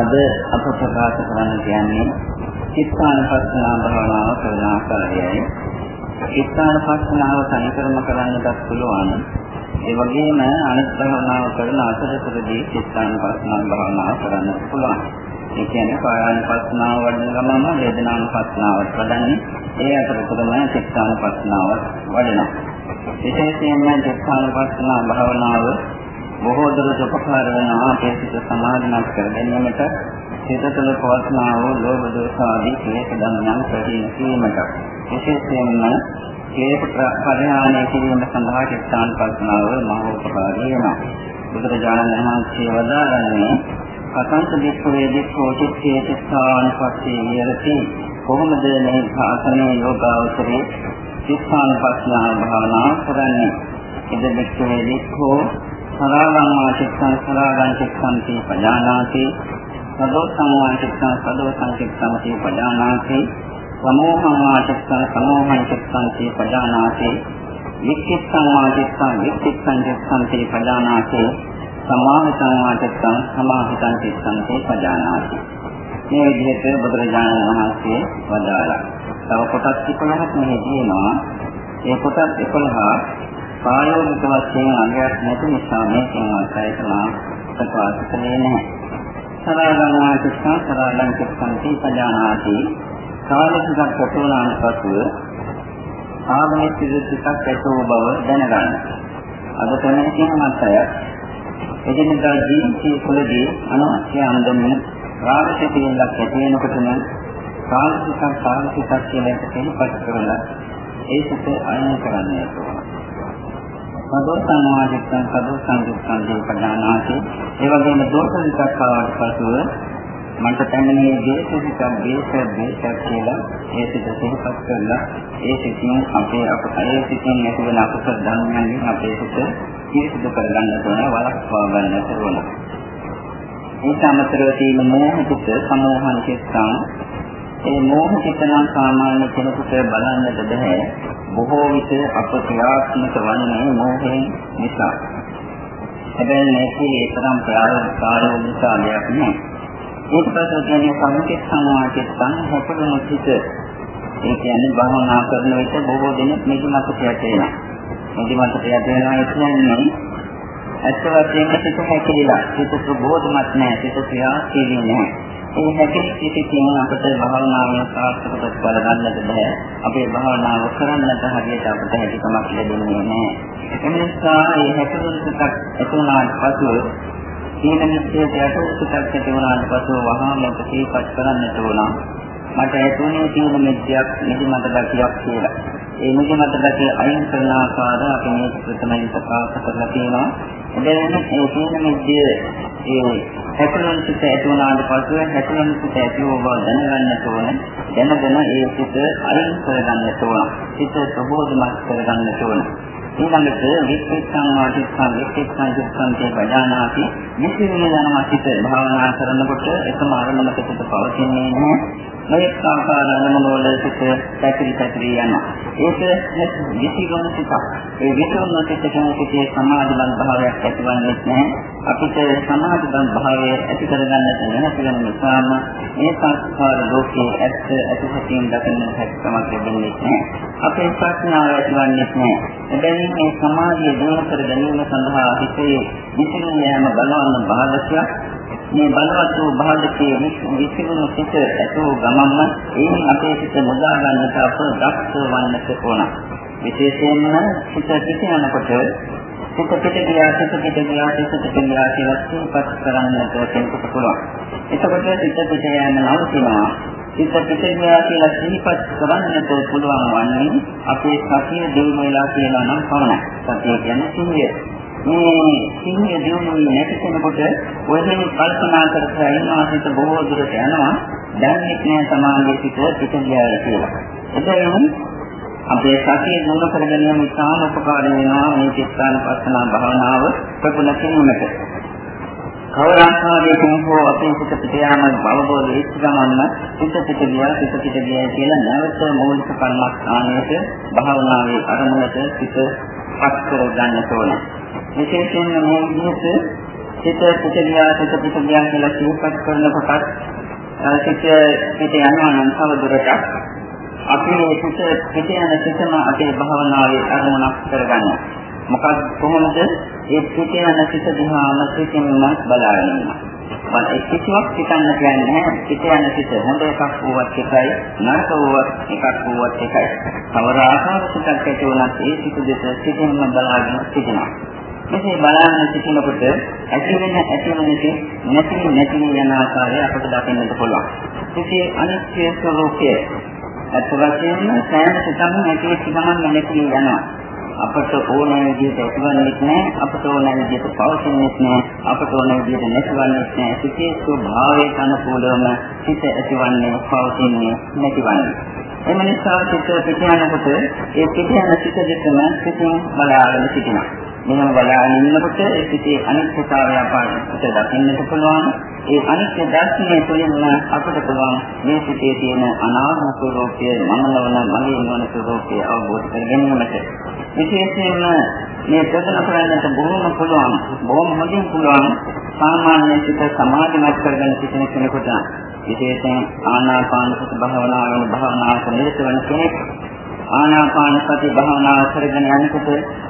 අද අප ප්‍රකාශ කරන්න කියන්නේ චිත්තානුපස්සනා භාවනාව කරන ආකාරයයි. චිත්තානුපස්සනාව තනිකරම කරන්නත් පුළුවන්. ඒ වගේම අනිත් භාවනාව කරන අතරතුරදී චිත්තානුපස්සනා භාවනාව කරන්න පුළුවන්. ඒ කියන්නේ කායානුපස්සනාව වඩන ගමන්ම වේදනානුපස්සනාවත් වඩන්නේ ඒ අතරතුරම චිත්තානුපස්සනාව වඩනවා. විශේෂයෙන්ම චිත්තානුපස්සනා භාවනාව බොහෝ දුරට උපකාර වෙනවා අපේ සිත සමාධිමත් කර ගැනීමට සිත තුළ පවස්නා වූ ලෝභ දෝෂ ආදී ක්ලේශ ධර්මයන් ප්‍රහීන කිරීමට විශේෂයෙන්ම ක්ලේශ පරිහානය කිරීම සඳහා චිත්තානුපස්සනාව මහ උපකාරී වෙනවා. බුදුරජාණන් වහන්සේ වදාළන්නේ කතන්ත දික්ඛවේ දික්ඛෝ චිත්තේ චිත්තානුපස්සේ විහෙරති. කොහොමද මේ ආසනයේ යෝගාවචරේ චිත්තානුපස්සනා භාවනා කරන්නේ? ඉද දික්ඛවේ දික්ඛෝ සරාගං වාචිත්තං සරාගං චිත්තං පජානාති. සදෝසං වාචිත්තං සදෝසං චිත්තං පජානාති. සමෝහං වාචිත්තං සමෝහං චිත්තං පජානාති. වික්ඛිත්තං වාචිත්තං වික්ඛිත්තං චිත්තං පජානාති. සමාහිතං වාචිත්තං සමාහිතං චිත්තං පජානාති. මේ විදිහට බුදුරජාණන් වහන්සේ වදාළා. තව කොටස් 11ක් මෙහි තියෙනවා. ඒ කොටස් 11 ප්‍රායෝගික වශයෙන් අංගයක් නැති නිසා මේකෙන් අත්‍යවශ්‍යම ප්‍රකාශ කළේ නැහැ. සරලංවා චිත්තං සරලං චිත්තං පජානාති කාලසිකක් ප්‍රතුණාන පසුව ආගමික සිද්ධියක් ඇතෝ බව දැනගන්න. අද තමයි කියන මතය එදිනදා ජීවිතයේ තුළදී අනවශ්‍ය අන්දමින් රාගසිතියක් ඇති වෙනකොටම කාලසිකක් කාලසිකක් කියලා එක තේපත් කරලා ඒ සිත අයින් කරන්න ඕන. සදෝසං වාදිත්තං සදෝසං දුක්ඛං දීපදානාති ඒ වගේම දෝෂ විචක් ආවට පසුව මන්ට පැමිණේ දේශික දේශ දේශ කියලා ඒ සිත සිහිපත් කරලා ඒ සිතින් අපේ අපේ සිතින් ඇතිවන අකුසල ධර්මයන්ගෙන් අපේ සිත පිරිසිදු කරගන්න ඕන වළක්වා ගන්නට ඕන. ඒ සමතරව තියෙන මෝහිත සමෝහන චිත්තං. ඒ මෝහිත නම් සාමාන්‍ය කෙනෙකුට බලන්නට බෑ බොහෝ විට අප ක්‍රියාත්මක වන්නේ මෝහයෙන් නිසා. හැබැයි මේකේ ඒ තරම් ප්‍රායෝගික නිසා දෙයක් නෑ. ඒක පස්සේ කියන්නේ සම්පූර්ණ සමාජයෙන් හැපෙන සිට ඒ කියන්නේ භවනා කරන විට බොහෝ දෙනෙක් නිදිමතට යටේනවා. නිදිමතට යටේනවා කියන්නේ ඇත්ත වශයෙන්ම සිත හැකිලිලා සිත ප්‍රබෝධමත් නැහැ සිත ක්‍රියාශීලී නැහැ. ඒ හැකි සිටින් අපට භාවනාවේ සාර්ථකව බල ගන්නට බෑ. අපේ භාවනාව කරන්නට හරියට අපට හැකියාවක් ලැබෙන්නේ නැහැ. ඒ නිසා මේ හැකියාවක් ඇතුණාට පසු සීල නිත්‍යයට යටුසුකක් ඇති වුණාට පසු වහාම ප්‍රතිපත් කරන්නට ඕන. මට ඇතුණේ සීල නිත්‍යයක් නිදිමත ගතියක් කියලා. ඒ නිදිමත ගතිය අයින් කරන ආකාරය අපි මේ ප්‍රථමයෙන් ප්‍රකාශ කරලා තියෙනවා. එබැවින් ඒ සීල නිත්‍ය ඒ හැකලන සිත ඇති වුණාට පසු හැකලන සිත ඇති වූ බව දැනගන්නට ඕන. දැනගෙන ඒ සිත අයින් කරගන්නට ඕන. සිත ප්‍රබෝධමත් කරගන්නට ඕන. ඊළඟට විච්ඡේදං වාචිත්තං විච්ඡේදං චිත්තං බජානාති මෙසේ යනවා සිත භාවනා කරනකොට එකම අරමුණක සිත පවතින්නේ නැහැ. මේ ආකාර අනුමෝල සිට පැතිරි පැතිරි යනවා. ඒක විසිගම සිතක්. ඒ විසිගම සිත කෙනෙකුගේ සමාධිමත් භාවයක් ඇතිවන්නේ නැහැ. අපිට සමාධිමත් භාවය ඇති කරගන්නට නැති වෙන නිසාම මේ සංස්කාර ලෝකයේ ඇත්ත ඇතිසිතින් දකින්න හැකියාවක් ලැබෙන්නේ නැහැ. අපේ ප්‍රඥාව ඇතිවන්නේ නැහැ. එබැවින් මේ සමාධිය දිනු කර ගැනීම සඳහා හිතේ විසිගම යෑම බලවන්න බාධකයක් මේ බලවත් වූ භාගකයේ විසිරුණු සිට ඇතෝ ගමන්ම එයින් අපේ සිත මුදා ගන්නට අප දක්ෂ වන්නට ඕන. විශේෂයෙන්ම සිත පිට යනකොට සිත පිට ගියා සිත පිට ගියා සිත පිට ගියා කියලා සිතපත් කරන්නට කෙනෙකුට පුළුවන්. එතකොට සිත පිට යන නවතිනවා. සිත පිට ගියා කියලා සිහිපත් කරන්නට පුළුවන් වන්නේ අපේ සතිය දියුණු වෙලා කියලා නම් පමණයි. සතිය කියන්නේ සිහිය. මේ සිහිය දිනුනේ නැති කෙනෙකුට ඔයගෙන කල්පනා කර කර ඉන්නවා හිත බොහෝ දුරට යනවා දැනෙන්නේ නැහැ සමාධිය පිට පිට ගියා කියලා. එතකොට අපේ සතිය දිනු කර ගැනීම ඉතාම උපකාරී වෙනවා මේ චිත්තානුපස්සන භාවනාව ප්‍රගුණ කිරීමට. කවරාකාරයකින් හෝ අපේ සිත පිට යාම බවබෝධ වෙච්ච ගමන්ම සිත පිට ගියා සිත පිට ගියා කියලා නැවත මූලික කර්මස්ථානයට භාවනාවේ අරමුණට සිත පත් කර ගන්නට ඕනේ. විශේෂයෙන්ම මේ විදිහට සිත පිට ගියා සිත පිට ගියා කියලා සිහිපත් කරනකොට සිත පිට යනවා නම් තවදුරටත් අපි මේ සිත පිට යන සිතම අපේ භාවනාවේ අරමුණක් කරගන්නවා. මොකද කොහොමද ඒ පිට යන සිත දිහාම සිතින්ම බලාගෙන ඉන්නවා. මම ඒ කිසිවක් හිතන්න කියන්නේ නැහැ. පිට යන සිත හොඳ එකක් වුවත් එකයි නරක වුවත් එකක් වුවත් එකයි. කවර ආකාර සිතක් ඇති වුණත් ඒ සිත දෙස සිතින්ම බලාගෙන සිටිනවා. මෙසේ බලන්න සිටිනකොට ඇති වෙන ඇති වෙන නැති නැති යන ආකාරය අපට දකින්නට පුළුවන්. ඉතින් අනිත්‍ය ස්වરૂපය අත් වශයෙන්ම සෑම සිතක්ම නැති වෙච්ච ගමන් නැති යනවා. අපට ඕන විදිහට ඇතිවන්නේ නැහැ අපට ඕන විදිහට පවතින්නේ නැහැ අපට ඕන විදිහට නැතිවන්නේ නැහැ සිතේ ස්වභාවයට අනුකූලවම සිත ඇතිවන්නේ පවතින්නේ නැතිවන්නේ. එම නිසා සිත පිට යනකොට ඒ පිට යන සිත දෙකම සිතින් බලාගෙන සිටිනවා. මෙහෙම බලාගෙන ඉන්නකොට ඒ සිටේ අනිත්‍යතාවය අපට දකින්නට පුළුවන්. ඒ අනිත්‍ය දර්ශනය තුළින්ම අපට පුළුවන් මේ සිටේ තියෙන අනාත්ම ස්වરૂපය, මමලවන මගේ නොවන ස්වરૂපය අවබෝධ කර ගැනීමට. විශේෂයෙන්ම මේ ප්‍රශ්න කරන්නට බොහොම පුළුවන්, බොහොම හොඳින් පුළුවන් සාමාන්‍ය සිත සමාධිමත් කරගෙන සිටින කෙනෙකුට විශේෂයෙන් ආනාපාන සති භාවනාවෙන් භාවනාවට නිරත වන කෙනෙක් ආනාපාන සති භාවනාව කරගෙන යනකොට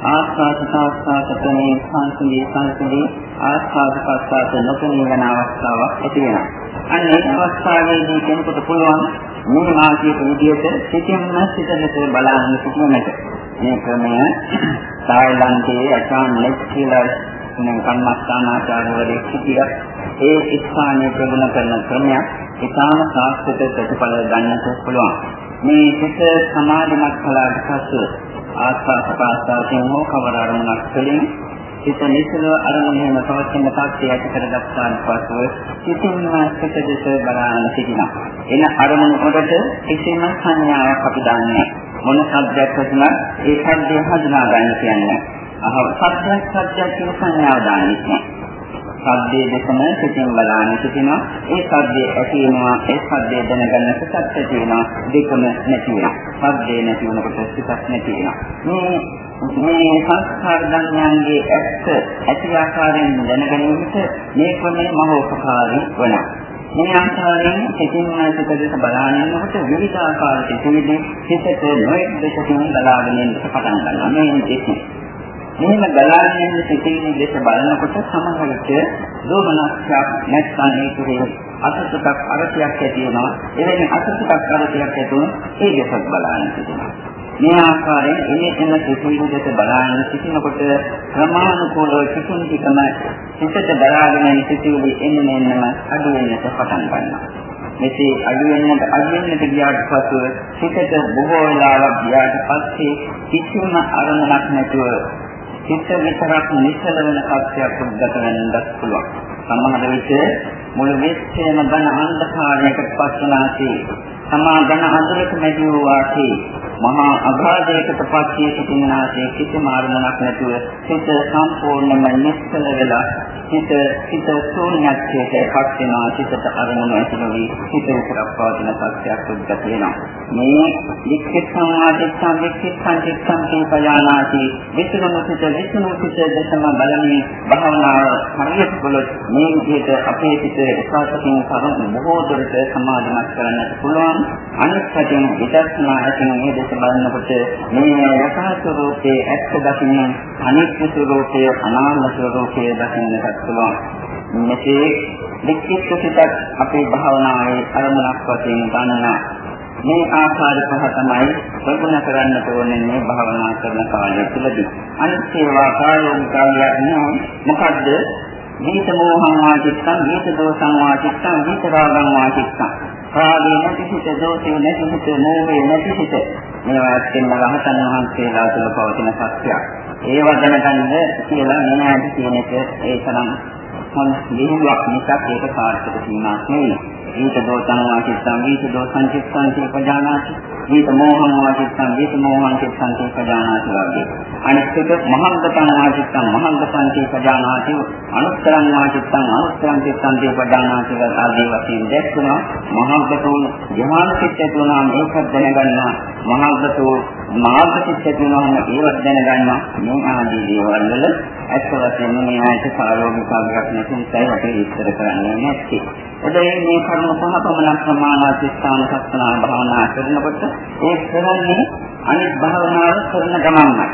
ආස්වාද ප්‍රාස්වාද ප්‍රමේ සංසිඳී සංසිඳී ආස්වාද ප්‍රාස්වාද නොපෙනී යන අවස්ථාවක් ඇති වෙනවා. අන්න ඒ අවස්ථාවේදී කෙනෙකුට පුළුවන් මේ මාසික විදියට සිතින්ම සිතනට බලන්න සිටිනට. මේ ක්‍රමය තායිලන්තයේ අචාන් ලෙක් කියලා නම් කර්මස්ථානාචාර්යවරයෙක් සිටියා. ඒ ස්ථානයේ ප්‍රගුණ කරන ක්‍රමයක් ඉතාම සාස්ත්‍වික ප්‍රතිඵල ගන්නට පුළුවන්. මේ සිත සමාධිමත් කළාට පසු ආස්වාද ප්‍රාස්වාදයෙන් හෝ කවර අරමුණක් තුළින් සිත නිසල අරමුණේම පවතින තාක්ෂය ඇති කරගත්තාන් පසු සිතින්ම සිත දෙස බලාගෙන සිටිනවා. එන අරමුණ කොටට කිසිම සංඥාවක් අපි දන්නේ මොන සබ්ජෙක්ට් වුණත් ඒ සබ්දය හඳුනා ගන්න කියන්නේ. අහ සබ්ජෙක්ට් සබ්ජෙක්ට් කියන සංඥාව දාන්නේ නැහැ. සද්දේ දෙකම සිතින් බලාගෙන සිටිනවා. ඒ සද්දේ ඇති වෙනවා, ඒ සද්දේ දැනගන්න සිතක් ඇති වෙනවා. දෙකම නැති වෙනවා. සද්දේ නැති වෙනකොට සිතක් නැති වෙනවා. මේ මේ සංස්කාර ධර්මයන්ගේ ඇත්ත ඇති ආකාරයෙන් දැනගැනීමට මේ ක්‍රමයේ මහෝපකාරී වෙනවා. මේ ආකාරයෙන් සිතින් සිතට බලාගෙන යනකොට විවිධ ආකාර සිතුවිලි සිතට නොයෙක් දෙකකින් බලාගෙන යන්න පටන් ගන්නවා. මේ දෙකේ මෙහෙම ගලාගෙන යන සිතිවිලි දෙස බලනකොට සමහර විට දෝමනස්යක් නැත්නම් ඒකේ අසතුටක් අරතියක් ඇති වෙනවා. එවැනි අසතුටක් අරතියක් ඇති වුණොත් ඒ දෙසක් බලන්න සිටිනවා. මේ ආකාරයෙන් එනේ එන සිතිවිලි දෙස බලන්න සිටිනකොට ක්‍රමානුකූලව සිතින් ටිකම සිතට බලාගෙන යන සිතිවිලි එන්නේ එන්නම අඩු වෙනට පටන් ගන්නවා. මෙසේ අඩු වෙනට අඩු වෙනට ගියාට පසු සිතට බොහෝ වෙලාවක් ගියාට පස්සේ කිසිම අරමුණක් නැතුව හිත විතරක් නිසල වෙන කක්ෂයක් උද්ගත වෙන්නත් පුළුවන්. සමහර විට මුළු විශ්වයම ඝන අන්ධකාරයකට පස්සනාසී තමා ඝන අඳුරට නැති වූ වාසී මහා අගාධයකට පස්සේ සිටිනාසේ කිසිම අරමුණක් නැතුව හිත සම්පූර්ණයෙන්ම නිස්සල වෙලා හිත හිත ශූන්‍යත්වයට පත් වෙනවා හිතට අරමුණ ඇතිවෙවි හිත විතරක් පවතින සත්‍යයක් උද්ගත වෙනවා. මේ වික්ෂිප් සමාධිස්සම් වික්ෂිප් සංචිත්තම් කීපයානාති විසුණු සිත විසුණු සිත දසම බලන්නේ භාවනාව හරියට කළොත් මේ විදිහට අපේ සිත එකසකින් කරුණු බොහෝ දුරට සමාධිමත් කරන්නට පුළුවන්. අනිත් පැයෙන් විදර්ශනා ඇතින මේ ලෝකෙ බලනකොට මේ යථා ස්වરૂපයේ ඇත්ත දකින්න අනිත්‍ය ස්වરૂපය අනාත්ම ස්වરૂපය දකින්නට පුළුවන් මෙසේ විචිත්ත සිතක් අපේ භාවනාවේ අරමුණක් වශයෙන් ගන්නවා මේ ආකාර පහ තමයි ප්‍රගුණ කරන්න ඕනේ මේ භාවනා කරන කාලය තුළදී. අනිත් ඒවා කායයෙන් කාලයක් නෝ මොකද්ද? දීත මොහං වාචිත්තං, දීත දෝසං වාචිත්තං, දීත රාගං වාචිත්තං. රාගේ නැති සිට, දෝෂේ නැති සිට, මෝහේ නැති සිට, මේවා ඇත්තෙන්ම රහතන් වහන්සේලා තුළ පවතින සත්‍යයක්. ඒව දැනගන්න කියලා මෙන්න ඇති කියන එක ඒ තරම් මොන දෙහිවක් නිසා ඒක සාර්ථක සීමාවක් නෙවෙයි. ඊට දෝතං වාචිත්තං ඊට දෝසං චිත්තං චේපජානාති ඊට මෝහං වාචිත්තං ඊට මෝහං චිත්තං චේපජානාති වගේ අනිත්‍යක මහංගතං වාචිත්තං මහංගතං චේපජානාති අනුත්තරං වාචිත්තං අනුත්තරං චිත්තං චේපජානාති ආදී වශයෙන් දැක්වෙනවා මහංගතෝ ධ්‍යාන චිත්තය තුනම ඒකත් දැනගන්නවා මහංගතෝ මාර්ග චිත්තය තුනම ඒවත් දැනගන්නවා මේ ආදී දේවල් වල ඇත්ත වශයෙන්ම මේ ආයත සාරෝගික අග්‍රඥ නැතිසයි අපි විස්තර කරන්නේ නැත්තේ. එබැවින් මේ කර්ම පහ පමණක් ප්‍රමාණවත් ස්ථාන සක්නා භාවනා කරනකොට ඒ කරන්නේ අනිත් භාවනාව කරන ගමන්මයි.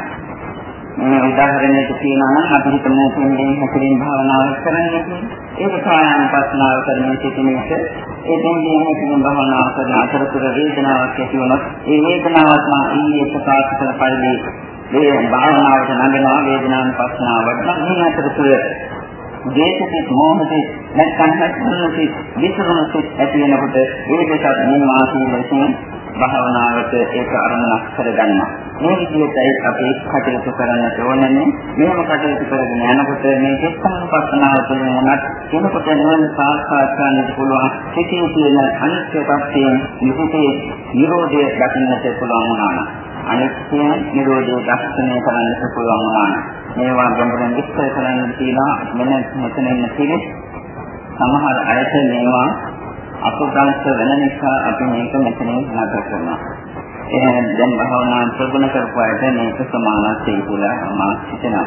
මේ උදාහරණයක් කියනවා නම් අපි හිතමු මේ හැකලින් භාවනාව කරන්නේ ඒක කායන පස්නාව කරන සිටිනේක ඒ දෙන්නේ හැකලින් භාවනාව කරන අතරතුර වේදනාවක් ඇති වුණොත් ඒ වේදනාවත් මා ඊයේ ප්‍රකාශ කළ පරිදි මේ භාවනාවට නගනවා වේදනාවන් පස්නාවට නම් මේ අතරතුර දේශිත මොහොතේ නැත්නම් හැස්මුණේ විසරුණුත් ඇති වෙනකොට ඒ දෙකත් නිවාසී වශයෙන් භාවනාවට ඒක අරමුණක් කරගන්නවා. මේ විදිහටයි අපි කටයුතු කරන්නට ඕනනේ. මෙහෙම කටයුතු කරගෙන යනකොට මේ චිත්තසංපස්සනාව තුළින් උනත් කෙනෙකුට නිවන සාක්ෂාත් කරගන්නට පුළුවන්. සිතේ තියෙන අනිත්‍ය tattයෙන් නිහිතේ නිරෝධය දකින්නට පුළුවන් වුණා. අනිත්‍ය නිරෝධය දර්ශනය කරන්නට පුළුවන් වුණා. මේවා ගැඹුරින් විස්තර කරන්න තියෙනවා. මෙන්න මෙතන ඉන්න කෙනෙක් සමහර අයට මේවා අපගංශ වෙන නිසා අපි මේක මෙතනින් නතර කරනවා. එහෙනම් දැන් භාවනා ප්‍රගුණ කරපුවාට මේක සමානයි කියලා මා හිතනවා.